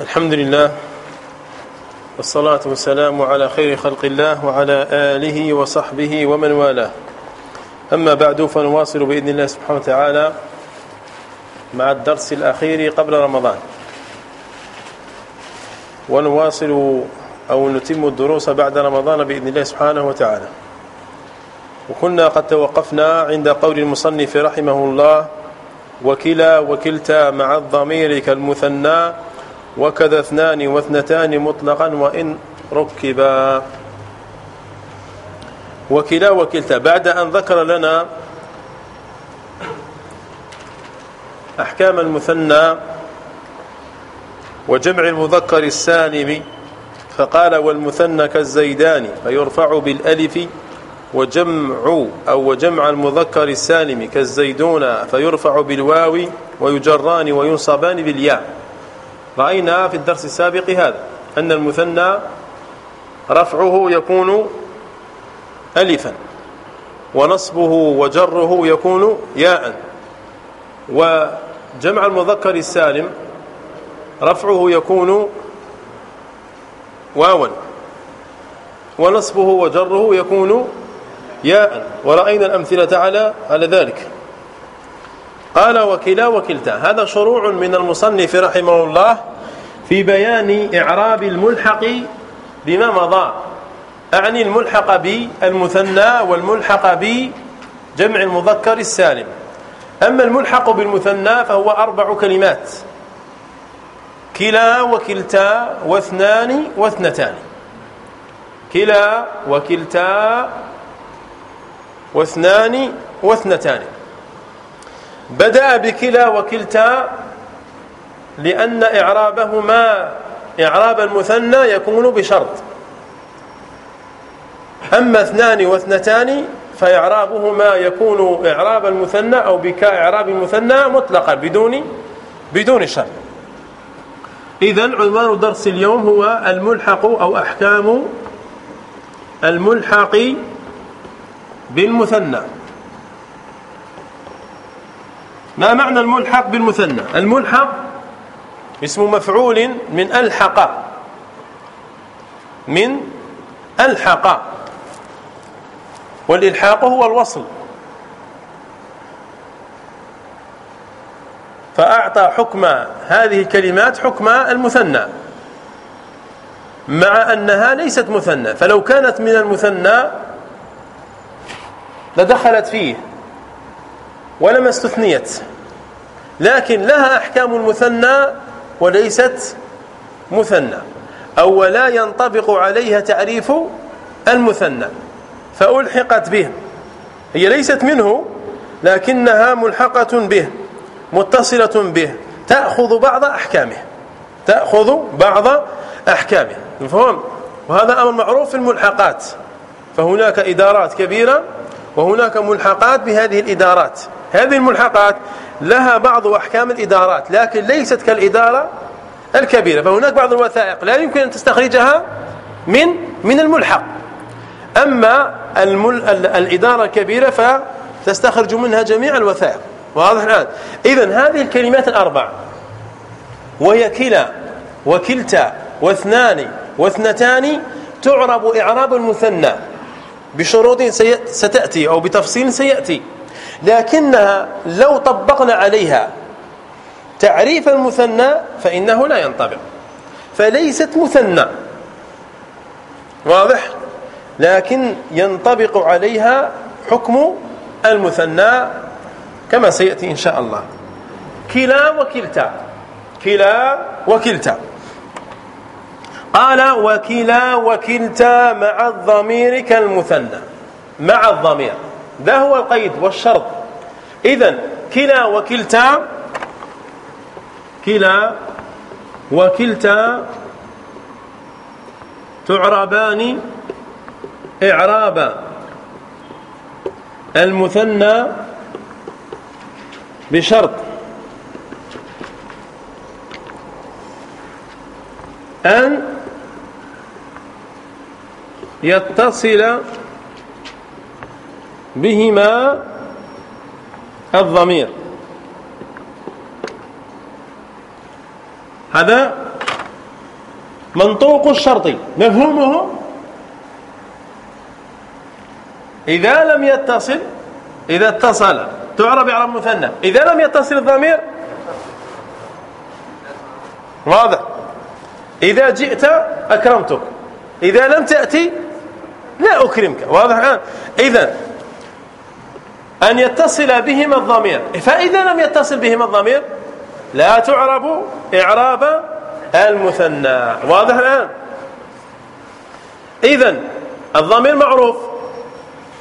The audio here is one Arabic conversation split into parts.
الحمد لله والصلاة والسلام على خير خلق الله وعلى آله وصحبه ومن والاه. أما بعد فنواصل بإذن الله سبحانه وتعالى مع الدرس الأخير قبل رمضان. ونواصل أو نتم الدروس بعد رمضان بإذن الله سبحانه وتعالى. وكنا قد توقفنا عند قول المصنف رحمه الله وكلا وكلتا مع الضمير كالمثنى وكذا اثنان واثنتان مطلقا وإن ركبا. وكلا وكلتا. بعد أن ذكر لنا أحكام المثنى وجمع المذكر السالم فقال والمثنى كالزيدان فيرفع بالألف وجمع أو وجمع المذكر السالم كالزيدون فيرفع بالواو ويجران وينصبان بالياء. رأينا في الدرس السابق هذا أن المثنى رفعه يكون ألفا ونصبه وجره يكون ياء وجمع المذكر السالم رفعه يكون واوا ونصبه وجره يكون ياء ورأينا الأمثلة على على ذلك. قال وكلا وكلتا. هذا شروع من المصنف رحمه الله في بيان إعراب الملحق بما مضى أعني الملحق بالمثنى والملحق بجمع المذكر السالم. أما الملحق بالمثنى فهو أربع كلمات. كلا وكلتا واثنان واثنتان. كلا وكلتا واثنان واثنتان. بدأ بكلا وكلتا لأن إعرابهما إعراب المثنى يكون بشرط. أما اثنان واثنتان فإعرابهما يكون إعراب المثنى أو بكاء إعراب المثنى مطلقا بدون بدون شرط. إذا عنوان درس اليوم هو الملحق أو أحكام الملحق بالمثنى. ما معنى الملحق بالمثنى؟ الملحق اسم مفعول من ألحق. من ألحق. والإلحاق هو الوصل. فأعطى حكم هذه الكلمات حكم المثنى. مع أنها ليست مثنى. فلو كانت من المثنى لدخلت فيه. ولما استثنيت. لكن لها أحكام المثنى وليست مثنى. أو ولا ينطبق عليها تعريف المثنى. فألحقت به هي ليست منه لكنها ملحقة به متصلة به. تأخذ بعض أحكامه. تأخذ بعض أحكامه. مفهوم؟ وهذا أمر معروف في الملحقات. فهناك إدارات كبيرة وهناك ملحقات بهذه الإدارات. هذه الملحقات لها بعض أحكام الإدارات لكن ليست كالإدارة الكبيرة فهناك بعض الوثائق لا يمكن أن تستخرجها من من الملحق. أما المل الإدارة الكبيرة فتستخرج منها جميع الوثائق واضح الآن؟ إذا هذه الكلمات الأربع وهي كلا وكلتا واثنان واثنتان تعرب إعراب المثنى بشروط ستأتي أو بتفصيل سيأتي. لكنها لو طبقنا عليها تعريف المثنى فإنه لا ينطبق. فليست مثنى. واضح؟ لكن ينطبق عليها حكم المثنى كما سيأتي إن شاء الله. كلا وكلتا. كلا وكلتا. قال وكلا وكلتا مع الضمير كالمثنى. مع الضمير. ذا هو القيد والشرط. إذا كلا وكلتا كلا وكلتا تعربان إعراب المثنى بشرط. أن يتصل بهما الضمير. هذا منطوق الشرط. مفهومه؟ إذا لم يتصل إذا اتصل. تعرب على مثنى إذا لم يتصل الضمير؟ واضح. إذا جئت أكرمتك. إذا لم تأتي لا أكرمك. واضح الآن. إذا أن يتصل بهما الضمير. فإذا لم يتصل بهما الضمير لا تعرب إعراب المثنى. واضح الآن؟ إذا الضمير معروف.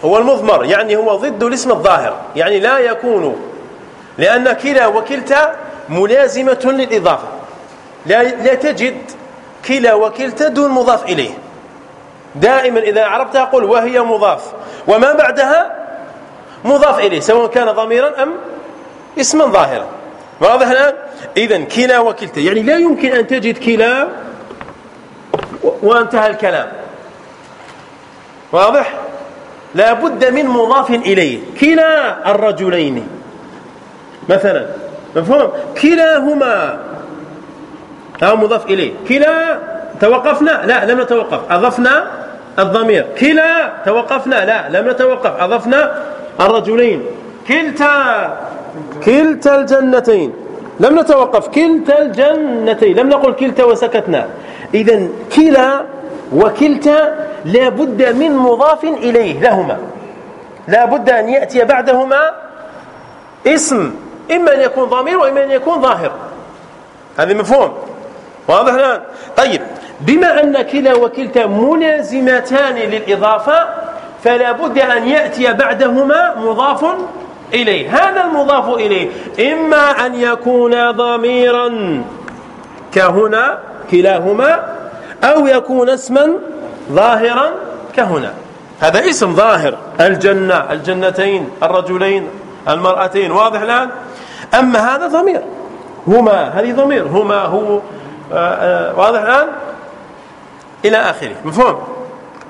هو المضمر يعني هو ضد الاسم الظاهر. يعني لا يكون لأن كلا وكلتا ملازمة للإضافة. لا, لا تجد كلا وكلتا دون مضاف إليه. دائما إذا عربتها قل وهي مضاف. وما بعدها؟ مضاف إليه سواء كان ضميرا أم اسما ظاهرا. واضح الآن؟ إذا كلا وكلتا يعني لا يمكن أن تجد كلا وانتهى الكلام. واضح؟ لا بد من مضاف إليه. كلا الرجلين. مثلا مفهوم؟ كلاهما. أو مضاف إليه. كلا توقفنا؟ لا لم نتوقف. أضفنا الضمير. كلا توقفنا؟ لا لم نتوقف. أضفنا الرجلين. كلتا. كلتا الجنتين. لم نتوقف. كلتا الجنتين. لم نقل كلتا وسكتنا. إذا كلا وكلتا لا بد من مضاف إليه لهما. لا بد أن يأتي بعدهما اسم. إما أن يكون ضمير وإما أن يكون ظاهر. هذا مفهوم. واضح الآن؟ طيب. بما أن كلا وكلتا ملازمتان للإضافة فلا بد أن يأتي بعدهما مضاف إليه. هذا المضاف إليه. إما أن يكون ضميرا كهنا كلاهما أو يكون اسما ظاهرا كهنا. هذا اسم ظاهر. الجنة الجنتين الرجلين المرأتين. واضح الآن؟ أما هذا ضمير. هما هذه ضمير. هما هو آه، آه، واضح الآن؟ إلى آخره. مفهوم؟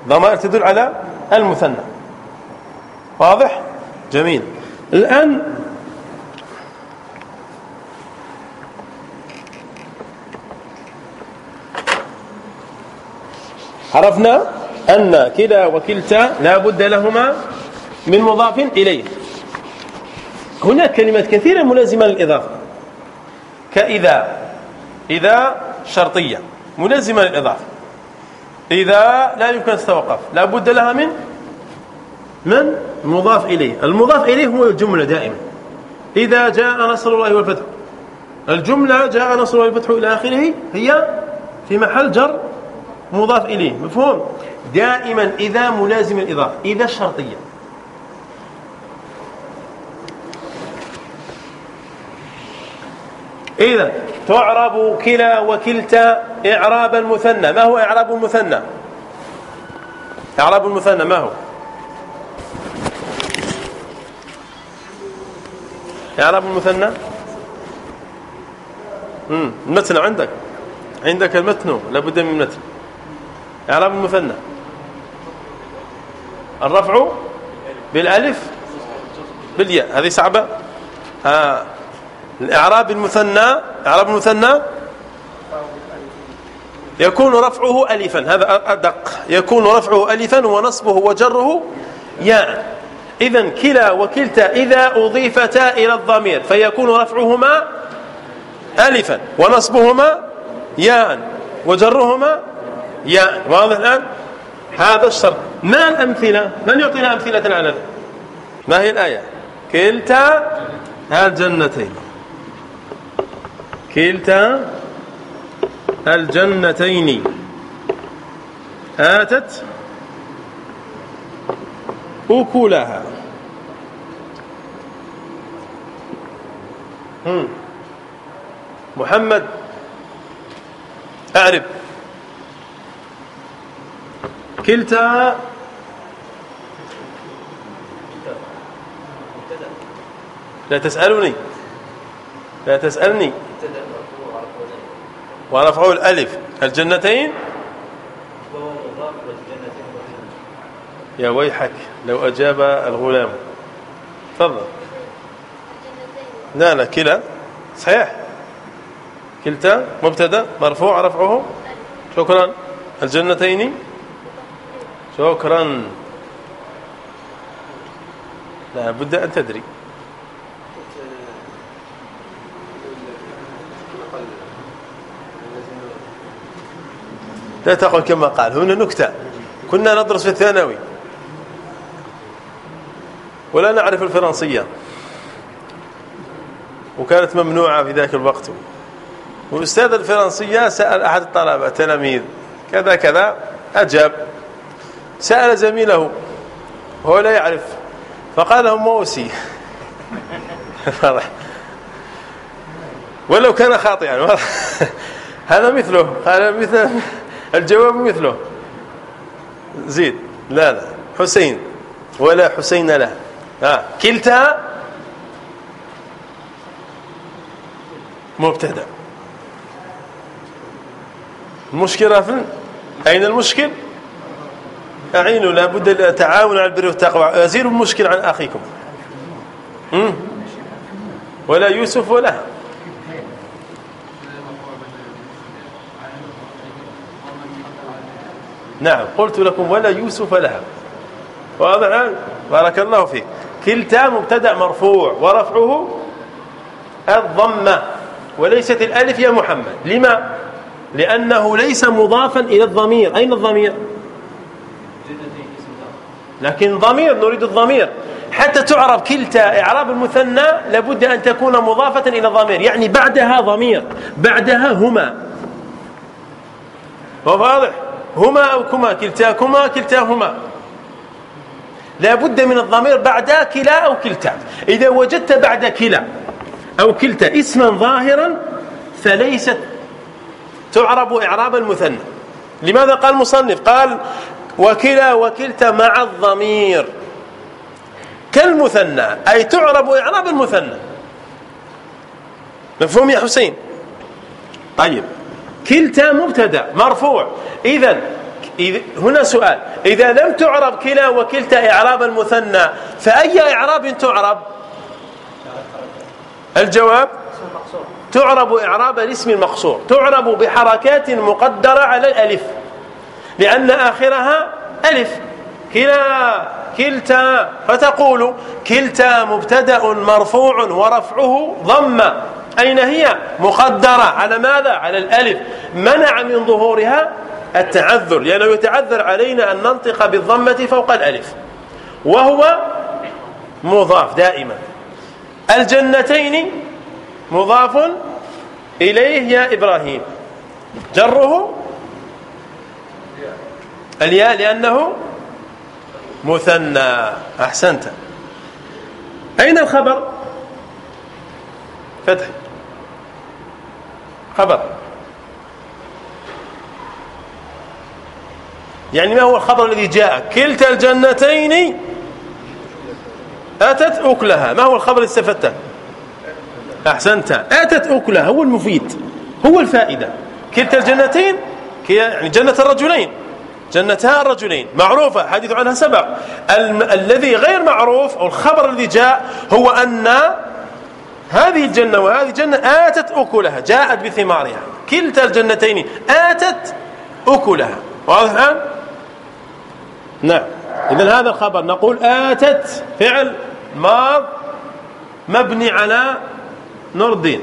ضمائر تدل على المثنى. واضح؟ جميل. الآن عرفنا أن كلا وكلتا لا بد لهما من مضاف إليه. هناك كلمات كثيرة ملازمة للإضافة. كإذا إذا شرطية ملازمة للإضافة. إذا لا يمكن أن تتوقف لا بد لها من من؟ مضاف إليه. المضاف إليه هو الجملة دائما. إذا جاء نصر الله والفتح. الجملة جاء نصر الله والفتح إلى آخره هي في محل جر مضاف إليه. مفهوم؟ دائما إذا ملازم الإضافة. إذا الشرطية إذا تعرب كلا وكلتا إعراب المثنى. ما هو إعراب المثنى؟ إعراب المثنى ما هو؟ إعراب المثنى؟ امم المتن عندك. عندك المتن. لابد من المتن إعراب المثنى. الرفع بالألف بالياء. هذه صعبة. ها الإعراب المثنى إعراب المثنى يكون رفعه الفا. هذا أدق. يكون رفعه الفا ونصبه وجره ياء. اذا كلا وكلتا إذا أضيفتا إلى الضمير فيكون رفعهما الفا ونصبهما ياء وجرهما ياء. واضح الآن؟ هذا الشرط. ما الأمثلة؟ من يعطينا أمثلة على ذلك ما هي الآية؟ كلتا الجنتين كلتا الجنتين. آتت أكلها. محمد أعرف كلتا لا تسألني. لا تسألني. ورفعوا الألف الجنتين؟ يا ويحك لو أجاب الغلام. تفضل. لا لا كلا. صحيح. كلتا مبتدأ مرفوع رفعه. شكرا. الجنتين؟ شكرا. لا بد أن تدري. لا تقل كما قال. هنا نكتة. كنا ندرس في الثانوي. ولا نعرف الفرنسية. وكانت ممنوعة في ذاك الوقت. وأستاذ الفرنسية سأل أحد الطلبة تلاميذ كذا كذا. أجاب. سأل زميله. هو لا يعرف. فقال له موسي. ولو كان خاطئا. هذا مثله قال مثل الجواب مثله. زيد لا لا. حسين. ولا حسين له. ها كلتا؟ مبتدا. المشكلة في أين المشكل؟ أعينوا لابد التعاون على البر والتقوى. أزيلوا المشكل عن أخيكم. ولا يوسف ولا نعم. قلت لكم ولا يوسف لها. واضح؟ بارك الله فيك. كلتا مبتدأ مرفوع ورفعه الضمة وليست الألف يا محمد. لما؟ لأنه ليس مضافا إلى الضمير. أين الضمير؟ لكن ضمير نريد الضمير. حتى تعرب كلتا إعراب المثنى لابد أن تكون مضافة إلى الضمير يعني بعدها ضمير بعدها هما. واضح؟ هما أو كما كلتاكما كلتاهما لا بد من الضمير بعد كلا أو كلتا. إذا وجدت بعد كلا أو كلتا اسما ظاهرا فليست تعرب إعراب المثنى. لماذا قال المصنف؟ قال وكلا وكلتا مع الضمير. كالمثنى أي تعرب إعراب المثنى. مفهوم يا حسين؟ طيب. كلتا مبتدا مرفوع. اذا هنا سؤال. إذا لم تعرب كلا وكلتا إعراب المثنى فأي إعراب تعرب؟ الجواب؟ تعرب إعراب الاسم المقصور. تعرب بحركات مقدرة على الألف. لأن آخرها ألف. كلا كلتا. فتقول كلتا مبتدأ مرفوع ورفعه ضمة. أين هي؟ مقدرة. على ماذا؟ على الألف. منع من ظهورها التعذر لأنه يتعذر علينا أن ننطق بالضمة فوق الألف. وهو مضاف دائما. الجنتين مضاف إليه يا إبراهيم. جره الياء لأنه مثنى. أحسنت. أين الخبر؟ فتح. خبر. يعني ما هو الخبر الذي جاء؟ كلتا الجنتين أتت أكلها. ما هو الخبر استفدته؟ أحسنت. أتت أكلها. هو المفيد. هو الفائدة. كلتا الجنتين يعني جنة الرجلين. جنتا الرجلين. معروفة. حديث عنها سبق الذي غير معروف أو الخبر الذي جاء هو أن هذه الجنة وهذه الجنة آتت أكلها جاءت بثمارها. كلتا الجنتين آتت أكلها. واضح الآن؟ نعم. إذا هذا الخبر نقول آتت فعل ماض مبني على نور الدين.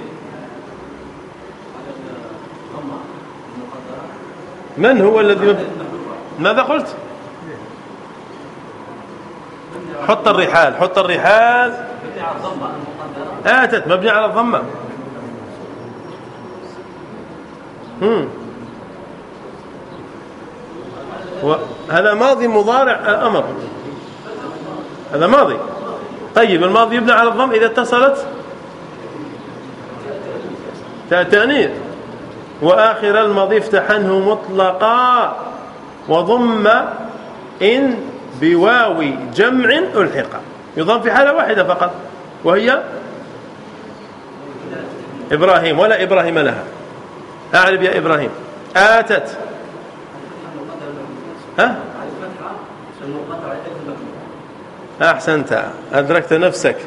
من هو الذي ماذا قلت؟ حط الرحال حط الرحال. آتت مبني على الضمة. هم. هذا ماضي مضارع الأمر. هذا ماضي. طيب الماضي يبنى على الضم إذا اتصلت. تأتانيث وآخر الماضي افتحنه مطلقا. وضم إن بواو جمع ألحق. يضم في حالة واحدة فقط وهي إبراهيم ولا إبراهيم لها. أعرب يا إبراهيم. آتت. ها؟ أحسنت. أدركت نفسك.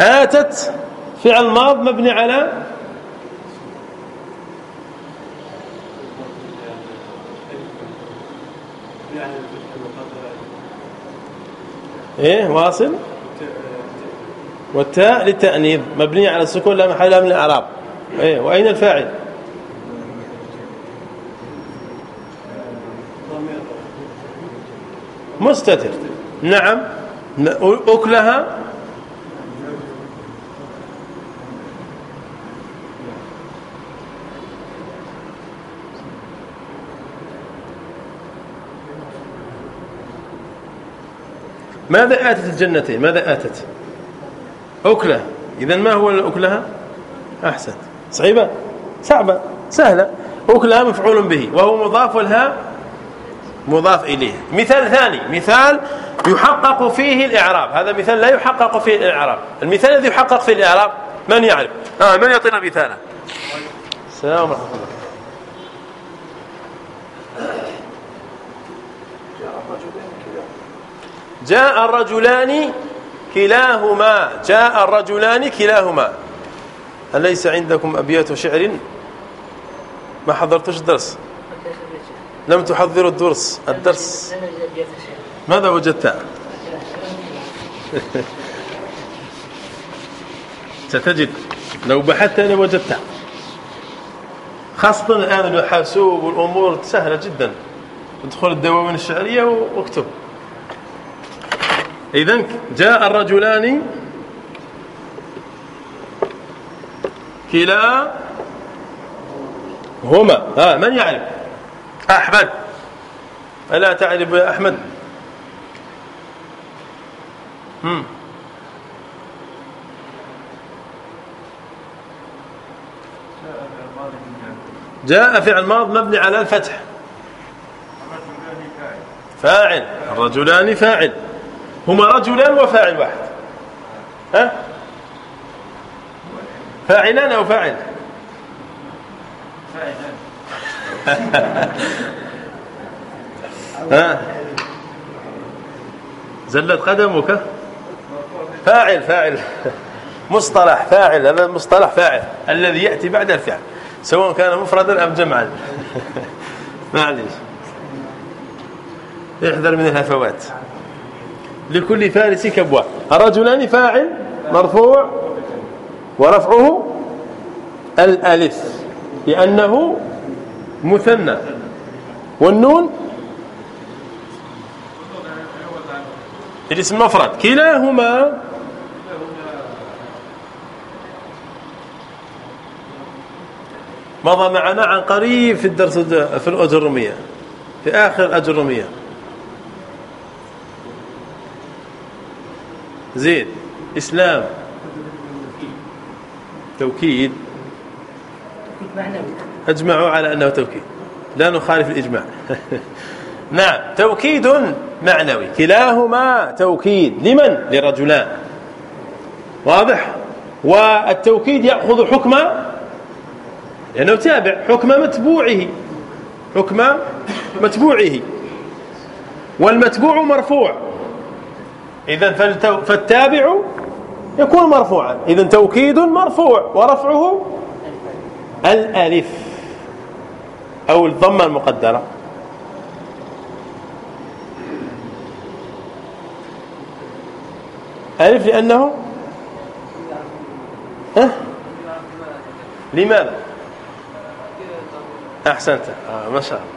آتت. فعل ماض مبني على إيه واصل؟ والتاء للتأنيث مبني على السكون لا محل من الإعراب. إيه وأين الفاعل؟ مستتر. نعم أكلها. ماذا آتت الجنتين؟ ماذا آتت؟ أكلة. إذا ما هو أكلها؟ أحسن. صعيبة؟ صعبة. سهلة. أكلها مفعول به وهو مضاف لها مضاف إليه. مثال ثاني. مثال يحقق فيه الإعراب. هذا مثال لا يحقق فيه الإعراب. المثال الذي يحقق فيه الإعراب من يعرف؟ آه من يعطينا مثالا؟ السلام ورحمة الله. جاء الرجلان كلاهما جاء الرجلان كلاهما. أليس عندكم أبيات شعر ما حضرتش الدرس؟ لم تحضروا الدرس الدرس. ماذا وجدت؟ ستجد. لو بحثت أنا وجدت. خاصة الآن الحاسوب والأمور سهلة جدا. ادخل الدواوين الشعرية واكتب. إذا جاء الرجلان كلا هما. ها من يعرف؟ أحمد. ألا تعرف يا أحمد؟ هم. جاء فعل ماض مبني على الفتح. فاعل. الرجلان فاعل. هما رجلان وفاعل واحد. ها؟ فاعلان أو فاعل؟ ها؟ زلت قدمك فاعل فاعل. مصطلح فاعل هذا مصطلح فاعل الذي يأتي بعد الفعل سواء كان مفردا أم جمعا. معليش. احذر من الهفوات. لكل فارس كبوة. الرجلان فاعل مرفوع ورفعه الألف لأنه مثنى. والنون الاسم مفرد. كلاهما مضى معنا عن قريب في الدرس في الأجرمية في آخر الأجرمية زين. إسلام. توكيد. أجمعوا على أنه توكيد. لا نخالف الإجماع. نعم. توكيد معنوي. كلاهما توكيد. لمن؟ لرجلان. واضح؟ والتوكيد يأخذ حكم لأنه تابع. حكم متبوعه. حكم متبوعه. والمتبوع مرفوع. إذا فالتابع يكون مرفوعا. إذا توكيد مرفوع ورفعه الألف أو الضمة المقدرة. ألف لأنه ها لماذا؟ أحسنت. آه ما شاء الله.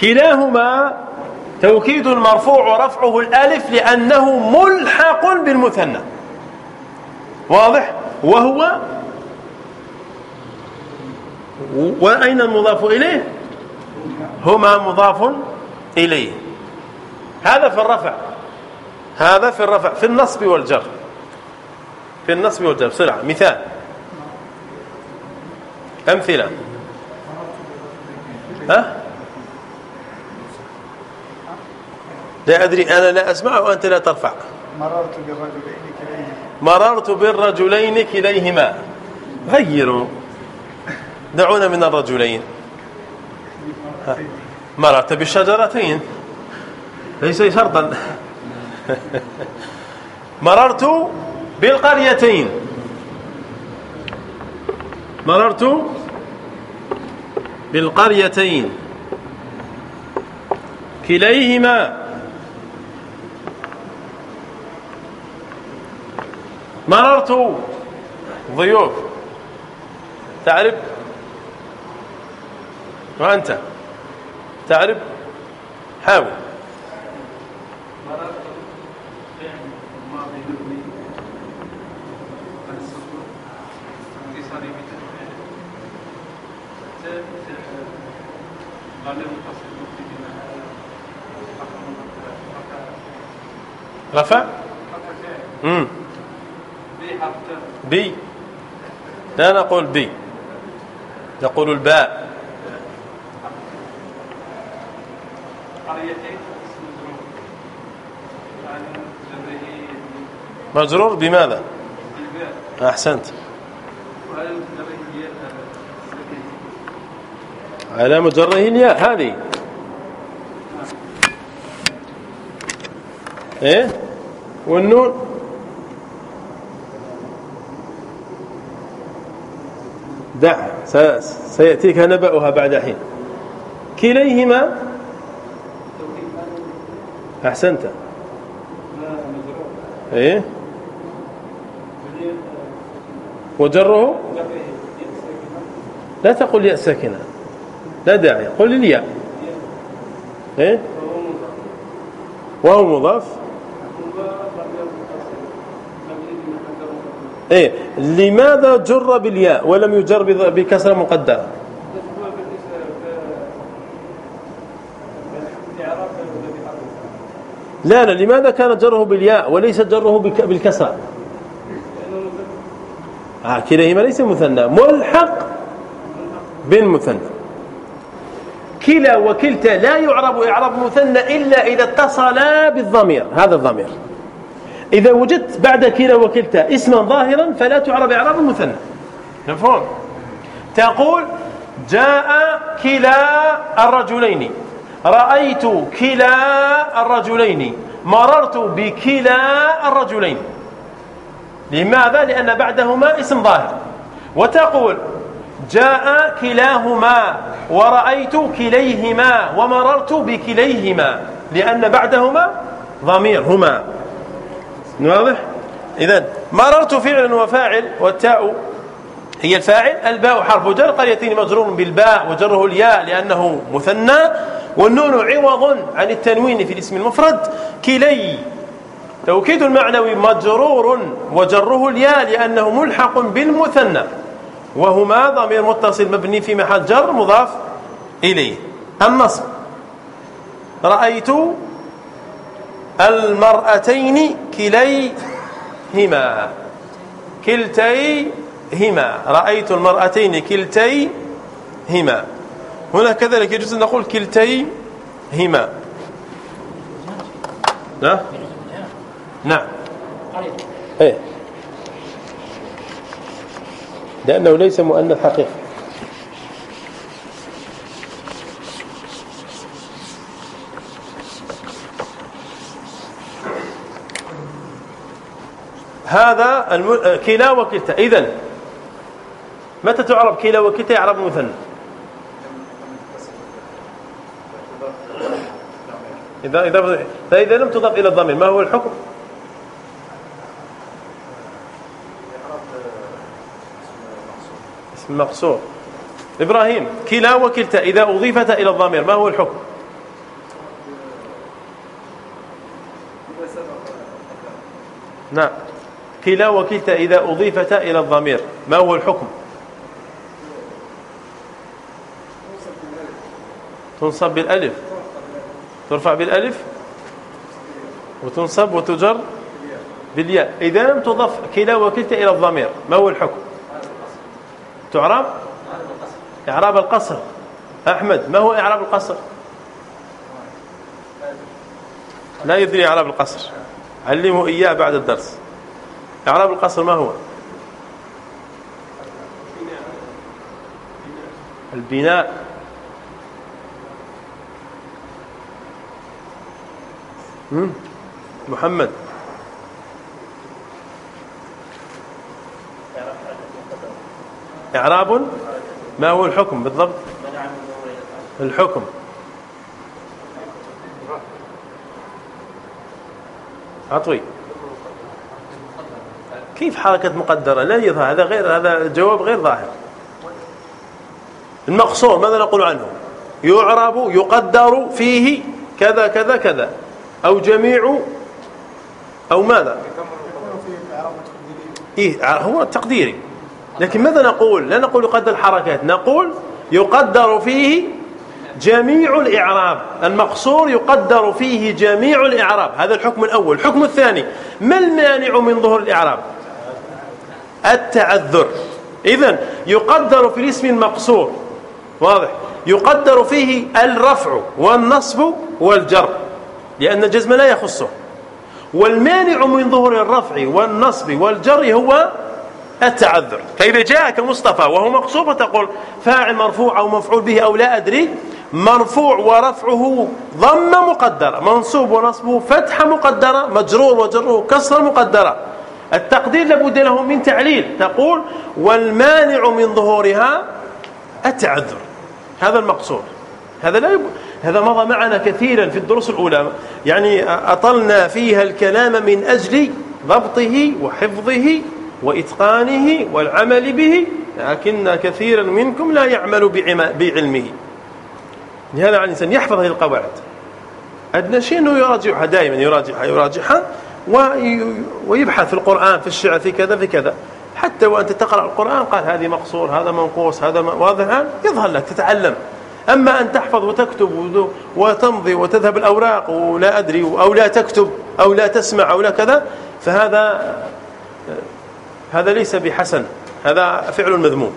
كلاهما توكيد مرفوع ورفعه الألف لأنه ملحق بالمثنى. واضح؟ وهو وأين المضاف إليه؟ هما مضاف إليه. هذا في الرفع. هذا في الرفع. في النصب والجر. في النصب والجر. بسرعة. مثال. أمثلة. ها؟ لا أدري أنا لا أسمع وأنت لا ترفع. مررت بالرجلين كليهما. مررت بالرجلين كليهما. غيروا. دعونا من الرجلين. مررت بالشجرتين. ليس شرطا. مررت بالقريتين. مررت بالقريتين. مررت ضيوف. تعرف؟ وأنت؟ تعرف؟ حاول. رفع؟ امم بي. لا نقول بي. نقول الباء. مجرور بماذا؟ أحسنت. على مجره الياء هذه. إيه؟ والنون. سيأتيك نبأها بعد حين. كليهما أحسنت. إيه؟ وجره؟ لا تقل ياء ساكنة. لا داعي. قل الياء. إيه؟ وهو مضاف. إيه؟ لماذا جر بالياء ولم يجر بكسره مقدرة؟ لا لا لماذا كان جره بالياء وليس جره بالكسره آه كليهما ليس مثنى. ملحق بالمثنى. كلا وكلتا لا يعرب إعراب مثنى إلا إذا اتصلا بالضمير. هذا الضمير. إذا وجدت بعد كلا وكلتا اسما ظاهرا فلا تعرب إعراب المثنى مفهوم. تقول جاء كلا الرجلين. رأيت كلا الرجلين. مررت بكلا الرجلين. لماذا؟ لأن بعدهما اسم ظاهر. وتقول جاء كلاهما ورأيت كليهما ومررت بكليهما. لأن بعدهما ضمير هما واضح؟ إذا مررت فعل وفاعل والتاء هي الفاعل الباء حرف جر قريتين مجرور بالباء وجره الياء لأنه مثنى والنون عوض عن التنوين في الاسم المفرد كلي توكيد المعنوي مجرور وجره الياء لأنه ملحق بالمثنى. وهما ضمير متصل مبني في محل جر مضاف إليه. النصب. رأيت المرأتين كليهما. كلتيهما. رأيت المرأتين كلتيهما. هنا كذلك يجوز أن نقول كلتيهما. نعم نعم. إيه. لأنه ليس مؤنث حقيقي هذا الم... كلا وكلتا. اذا متى تعرب كلا وكلتا؟ يعرب مثنى. اذا اذا فاذا لم تضاف إلى الضمير ما هو الحكم؟ المقصور إبراهيم كلا وكلتا. إذا أضيفت إلى الضمير ما هو الحكم؟ نعم. كلا وكلتا إذا أضيفت إلى الضمير. ما هو الحكم؟ تنصب بالألف. ترفع بالألف. وتنصب وتجر بالياء. إذا لم تضف كلا وكلتا إلى الضمير ما هو الحكم؟ تعرب؟ إعراب القصر. أحمد ما هو إعراب القصر؟ لا يدري إعراب القصر. علمه إياه بعد الدرس. إعراب القصر ما هو؟ البناء. محمد. إعراب ما هو الحكم بالضبط؟ الحكم. عطوي. كيف حركة مقدرة؟ لا يظهر هذا غير هذا جواب غير ظاهر. المقصور ماذا نقول عنه؟ يعرب يقدر فيه كذا كذا كذا. أو جميع أو ماذا؟ إيه هو تقديري. لكن ماذا نقول؟ لا نقول يقدر الحركات نقول يقدر فيه جميع الإعراب. المقصور يقدر فيه جميع الإعراب. هذا الحكم الأول. الحكم الثاني ما المانع من ظهور الإعراب؟ التعذر. إذا يقدر في الاسم المقصور. واضح. يقدر فيه الرفع والنصب والجر لأن الجزم لا يخصه. والمانع من ظهور الرفع والنصب والجر هو التعذر. فإذا جاءك مصطفى وهو مقصور فتقول فاعل مرفوع أو مفعول به أو لا أدري مرفوع ورفعه ضم مقدرة منصوب ونصبه فتحة مقدرة مجرور وجره كسر مقدرة. التقدير لابد له من تعليل. تقول والمانع من ظهورها التعذر. هذا المقصود. هذا لا يب... هذا مضى معنا كثيرا في الدروس الأولى. يعني أطلنا فيها الكلام من أجل ضبطه وحفظه وإتقانه والعمل به لكن كثيرا منكم لا يعمل بعلمه. لهذا على الإنسان يحفظ هذه القواعد. أدنى شيء أنه يراجعها دائما يراجعها يراجعها ويبحث في القرآن في الشعر في كذا في كذا. حتى وأنت تقرأ القرآن قال هذه مقصور هذا منقوص هذا واضح الآن يظهر لك تتعلم. أما أن تحفظ وتكتب وتمضي وتذهب الأوراق ولا أدري أو لا تكتب أو لا تسمع أو لا كذا فهذا هذا ليس بحسن. هذا فعل مذموم.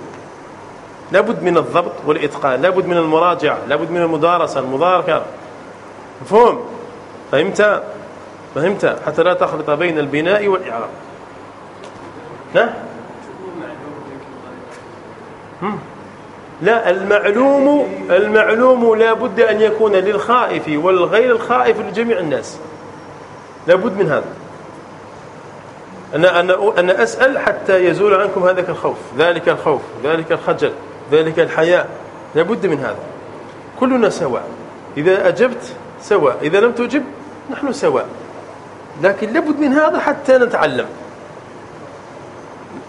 لابد من الضبط والإتقان لابد من المراجعة لابد من المدارسة المذاكرة مفهوم؟ فهمت؟ فهمت؟ حتى لا تخلط بين البناء والإعراب. لا لا المعلوم المعلوم لا بد أن يكون للخائف والغير الخائف لجميع الناس. لا بد من هذا. أنا, أنا, أنا أسأل حتى يزول عنكم هذاك الخوف ذلك الخوف ذلك الخجل ذلك الحياء. لا بد من هذا. كلنا سواء. إذا أجبت سواء. إذا لم تجب نحن سواء. لكن لابد من هذا حتى نتعلم.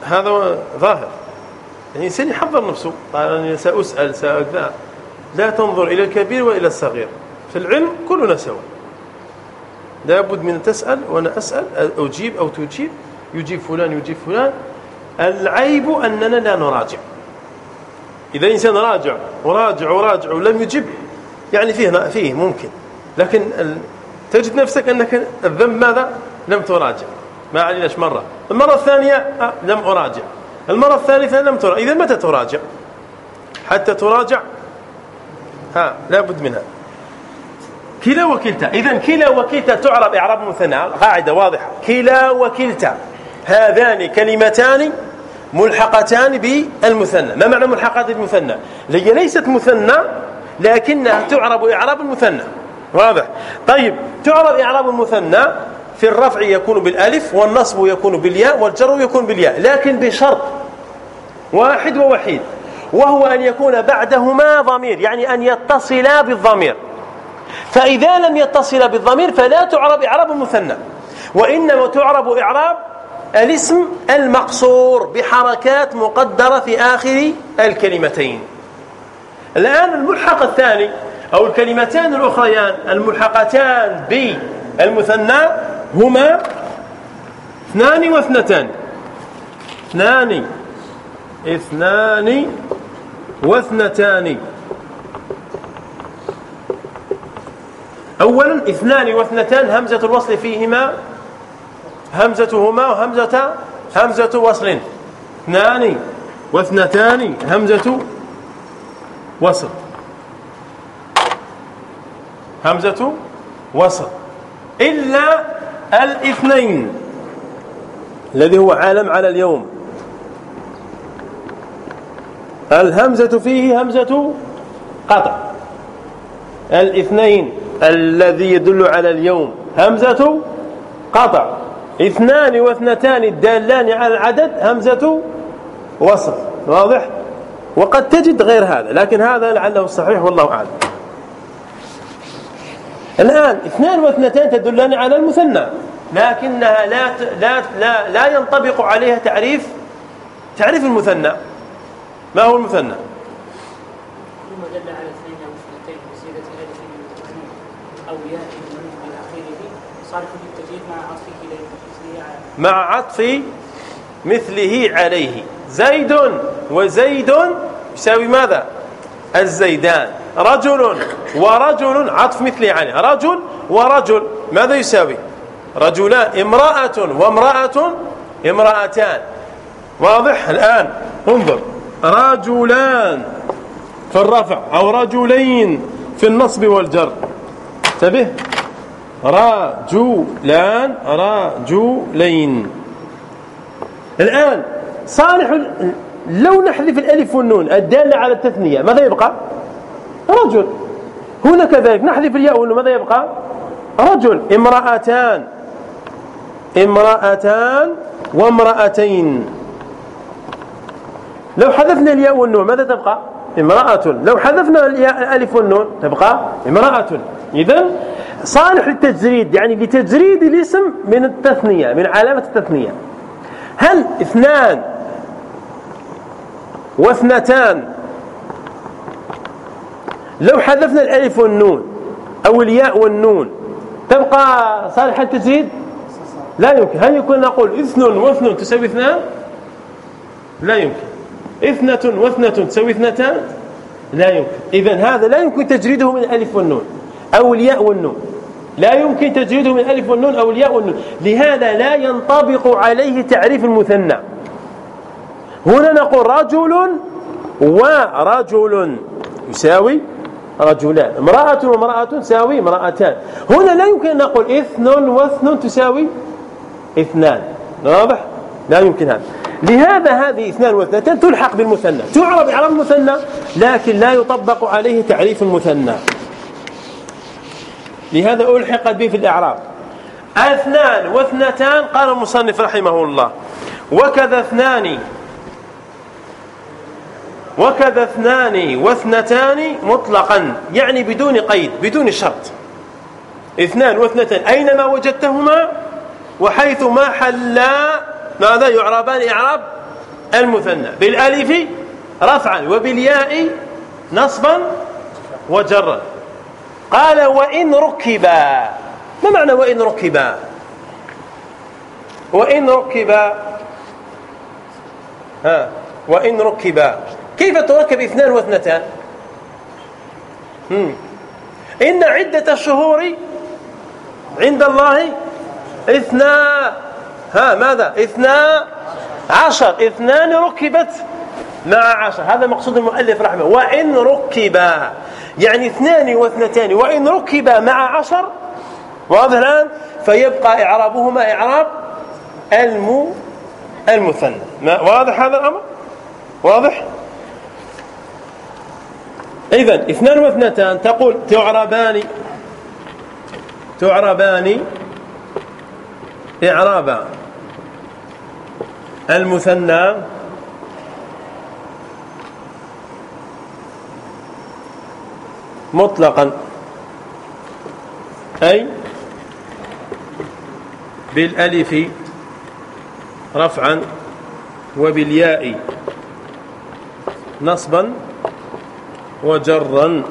هذا ظاهر. يعني الإنسان يحضر نفسه. قال أنا سأسأل سأذا. لا تنظر إلى الكبير وإلى الصغير. في العلم كلنا سواء لابد من تسأل وأنا أسأل أجيب أو تجيب. يجيب فلان يجيب فلان. العيب أننا لا نراجع. إذا الإنسان راجع وراجع وراجع ولم يجب. يعني فيه فيه ممكن. لكن تجد نفسك أنك الذنب ماذا؟ لم تراجع. ما عليناش مرة. المرة الثانية آه لم أراجع. المرة الثالثة لم تراجع. إذا متى تراجع؟ حتى تراجع ها لابد منها. كلا وكلتا. إذا كلا وكلتا تعرب إعراب مثنى. قاعدة واضحة. كلا وكلتا. هذان كلمتان ملحقتان بالمثنى. ما معنى ملحقات بالمثنى؟ هي ليست مثنى لكنها تعرب إعراب المثنى. واضح. طيب تعرب إعراب المثنى في الرفع يكون بالألف والنصب يكون بالياء والجر يكون بالياء لكن بشرط واحد ووحيد وهو أن يكون بعدهما ضمير يعني أن يتصلا بالضمير. فإذا لم يتصل بالضمير فلا تعرب إعراب المثنى وإنما تعرب إعراب الاسم المقصور بحركات مقدرة في آخر الكلمتين. الآن الملحق الثاني أو الكلمتان الأخريان الملحقتان بالمثنى هما اثنان واثنتان. اثنان اثنان واثنتان. اولا اثنان واثنتان همزة الوصل فيهما همزتهما وهمزة همزة وصل. اثنان واثنتان همزة وصل. همزة وصل. إلا الاثنين الذي هو عالم على اليوم. الهمزة فيه همزة قطع. الاثنين الذي يدل على اليوم همزة قطع. اثنان واثنتان الدالان على العدد همزة وصل. واضح؟ وقد تجد غير هذا لكن هذا لعله الصحيح والله أعلم. الآن اثنان واثنتان تدلان على المثنى. لكنها لا لا لا, لا ينطبق عليها تعريف تعريف المثنى. ما هو المثنى؟ دل على اثنين أو اثنتين ألف أو ياء إلى آخره. صالح للتجديد مع عطفه إليه مع عطف مثله عليه. زيد وزيد يساوي ماذا؟ الزيدان. رجل ورجل عطف مثله عليه. رجل ورجل ماذا يساوي؟ رجلان امرأة وامرأة امرأتان. واضح الآن؟ انظر. رجلان في الرفع أو رجلين في النصب والجر. انتبه. رجلان رجلين. الآن صالح لو نحذف الألف والنون الدالة على التثنية ماذا يبقى؟ رجل. هنا كذلك نحذف الياء والنون ماذا يبقى؟ رجل. امرأتان. امرأتان وامرأتين. لو حذفنا الياء والنون ماذا تبقى؟ امرأة. لو حذفنا الألف والنون تبقى امرأة. إذا صالح للتجريد يعني لتجريد الاسم من التثنية من علامة التثنية. هل اثنان واثنتان. لو حذفنا الألف والنون أو الياء والنون تبقى صالح التجريد لا يمكن. هل يكون نقول اثن واثن تساوي اثنان؟ لا يمكن. اثنة واثنة تساوي اثنتان؟ لا يمكن. إذا هذا لا يمكن تجريده من الألف والنون أو الياء والنون. لا يمكن تجريده من الألف والنون أو الياء والنون. لهذا لا ينطبق عليه تعريف المثنى. هنا نقول رجل ورجل يساوي رجلان. امرأة وامرأة تساوي امرأتان. هنا لا يمكن أن نقول اثن واثن تساوي اثنان. واضح؟ لا يمكن هذا. لهذا هذه اثنان واثنتان تلحق بالمثنى. تعرب اعراب المثنى لكن لا يطبق عليه تعريف المثنى. لهذا ألحقت به في الإعراب. اثنان واثنتان قال المصنف رحمه الله. وكذا اثنان وكذا اثنان واثنتان مطلقا يعني بدون قيد بدون شرط. اثنان واثنتان أينما وجدتهما؟ وحيث ما حلا ماذا؟ يعربان إعراب المثنى. بالألف رفعا وبالياء نصبا وجرا. قال وإن ركبا. ما معنى وإن ركبا؟ وإن ركبا. ها وإن ركبا. كيف تركب اثنان واثنتان؟ إن عدة الشهور عند الله اثنا ها ماذا؟ اثنا عشر. اثنان ركبت مع عشر. هذا مقصود المؤلف رحمه وإن ركبا يعني اثنان واثنتان. وإن ركبا مع عشر واضح الآن؟ فيبقى إعرابهما إعراب الم المثنى. واضح هذا الأمر؟ واضح؟ إذا اثنان واثنتان تقول تعربان تعربان إعراب المثنى مطلقا. أي بالألف رفعا وبالياء نصبا. وجرا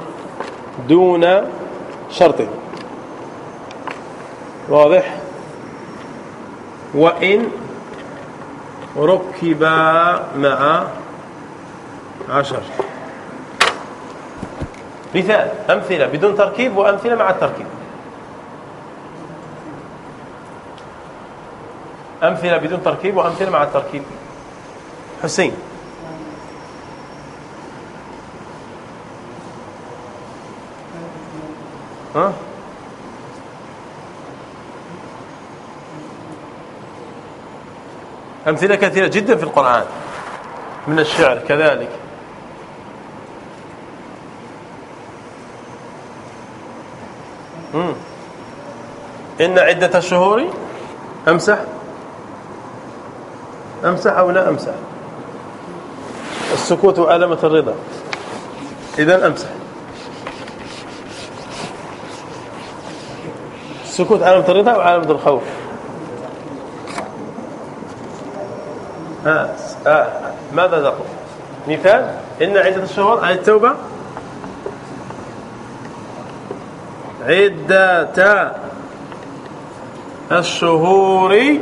دون شرط. واضح؟ وإن ركبا مع عشر. مثال أمثلة بدون تركيب وأمثلة مع التركيب. أمثلة بدون تركيب وأمثلة مع التركيب. حسين. ها؟ أمثلة كثيرة جدا في القرآن. من الشعر كذلك. إن عدة الشهور أمسح؟ أمسح أو لا أمسح؟ السكوت علامة الرضا. إذا أمسح. السكوت علامة الرضا وعلامة الخوف آه. آه. ماذا تقول مثال إن عدة الشهور على التوبة عدة الشهور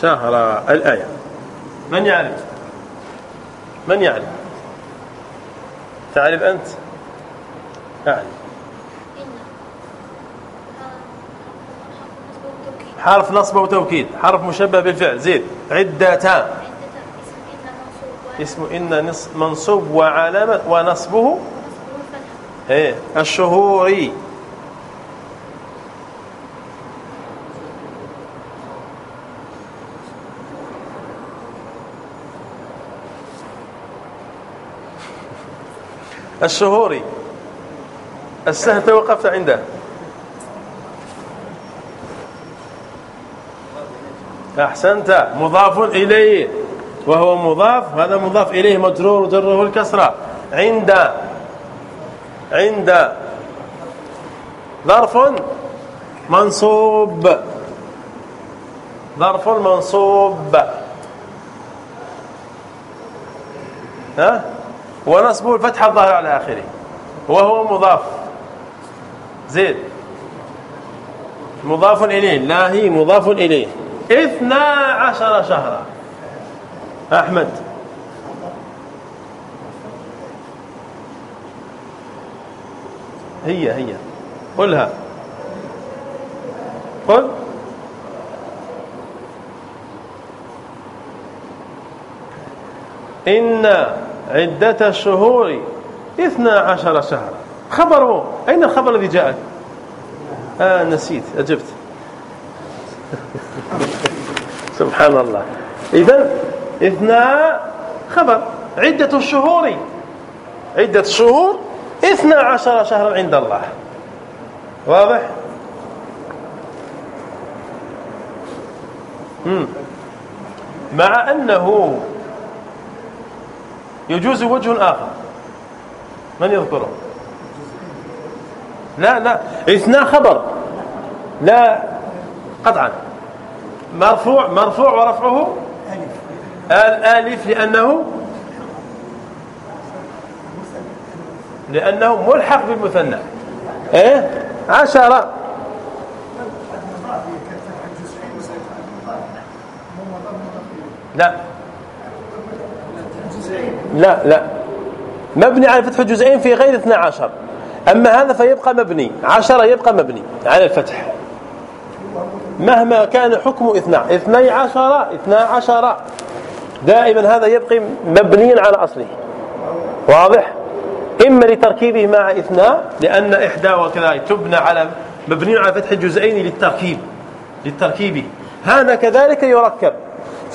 شهر الآية من يعرف من يعرف؟ تعرف أنت؟ أعرف. حرف نصب وتوكيد. حرف مشبه بالفعل. زيد عدة. اسم إن منصوب وعلامة ونصبه إيه. الشهوري. الشهوري. السهل توقفت عنده. أحسنت. مضاف إليه. وهو مضاف. هذا مضاف إليه مجرور جره الكسرة عند. عند. ظرف منصوب. ظرف منصوب. ها؟ ونصبه الفتحة الظاهرة على آخره. وهو مضاف. زيد مضاف إليه. لا هي مضاف إليه. اثنا عشر شهرا. أحمد. هي هي. قلها. قل. إن عدة الشهور اثنا عشر شهرا. خبره أين الخبر الذي جاءك آه نسيت أجبت. سبحان الله. إذا اثنا خبر. عدة الشهور عدة الشهور اثنا عشر شهرا عند الله. واضح. مع أنه يجوز وجه آخر. من يذكره؟ لا لا. إثناء خبر. لا. قطعا. مرفوع مرفوع ورفعه؟ الالف لأنه؟ لأنه ملحق بالمثنى. إيه؟ عشرة. لا. لا لا. مبني على فتح الجزئين في غير 12 أما هذا فيبقى مبني. عشرة يبقى مبني على الفتح. مهما كان حكم اثناء اثني عشر اثنا عشر. دائما هذا يبقي مبنيا على أصله. واضح؟ إما لتركيبه مع اثناء لأن إحدى وكذلك تبنى على مبني على فتح الجزئين للتركيب للتركيب. هذا كذلك يركب.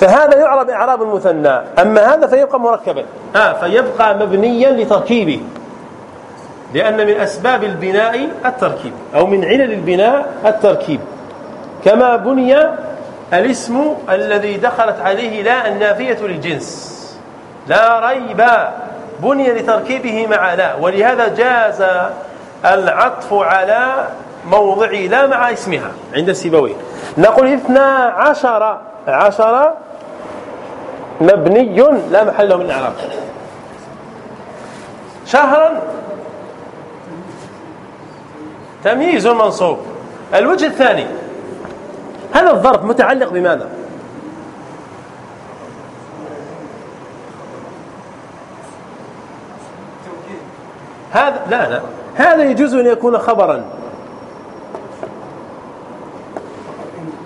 فهذا يعرب إعراب المثنى. أما هذا فيبقى مركبا. آه فيبقى مبنيا لتركيبه. لأن من أسباب البناء التركيب أو من علل البناء التركيب. كما بني الاسم الذي دخلت عليه لا النافية للجنس. لا ريب بني لتركيبه مع لا. ولهذا جاز العطف على موضع لا مع اسمها عند السيبوي نقول اثنا عشر عشر مبني لا محل له من الاعراب شهرا. تمييز منصوب. الوجه الثاني. هذا الظرف متعلق بماذا؟ هذا لا لا. هذا يجوز أن يكون خبرا.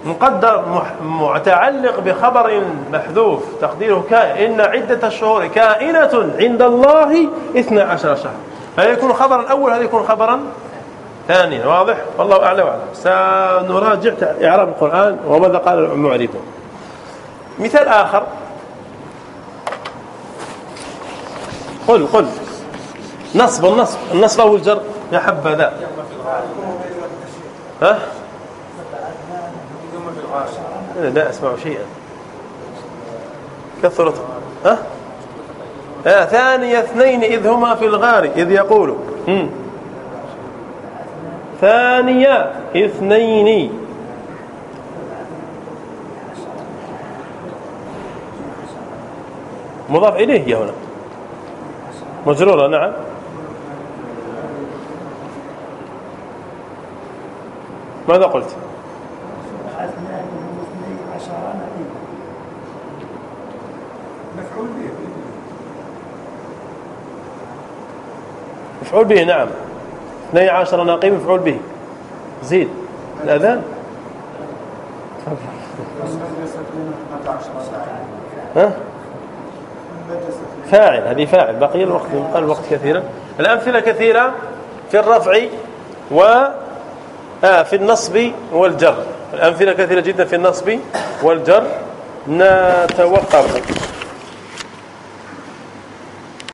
مقدر متعلق بخبر محذوف تقديره كائن عدة الشهور كائنة عند الله 12 شهر. هل يكون خبرا أول؟ هل يكون خبرا ثانيا؟ واضح؟ والله أعلى وأعلم. سنراجع إعراب القرآن وماذا قال المعربون مثال آخر. قل قل. نصب النصب النصب أو الجر يا حبذا. ها؟ أنا لا أسمع شيئا. كثرت ها؟ آه ثاني اثنين إذ هما في الغار إذ يقول ثانية اثنين. مضاف إليه هنا. مجرورة نعم. ماذا قلت؟ مفعول به نعم. 12 ناقيم مفعول به. زيد. الأذان. ها؟ فاعل هذه فاعل. بقي الوقت قال الوقت كثيرا. الأمثلة كثيرة في الرفع و آه في النصب والجر. الأمثلة كثيرة جدا في النصب والجر. نتوقف.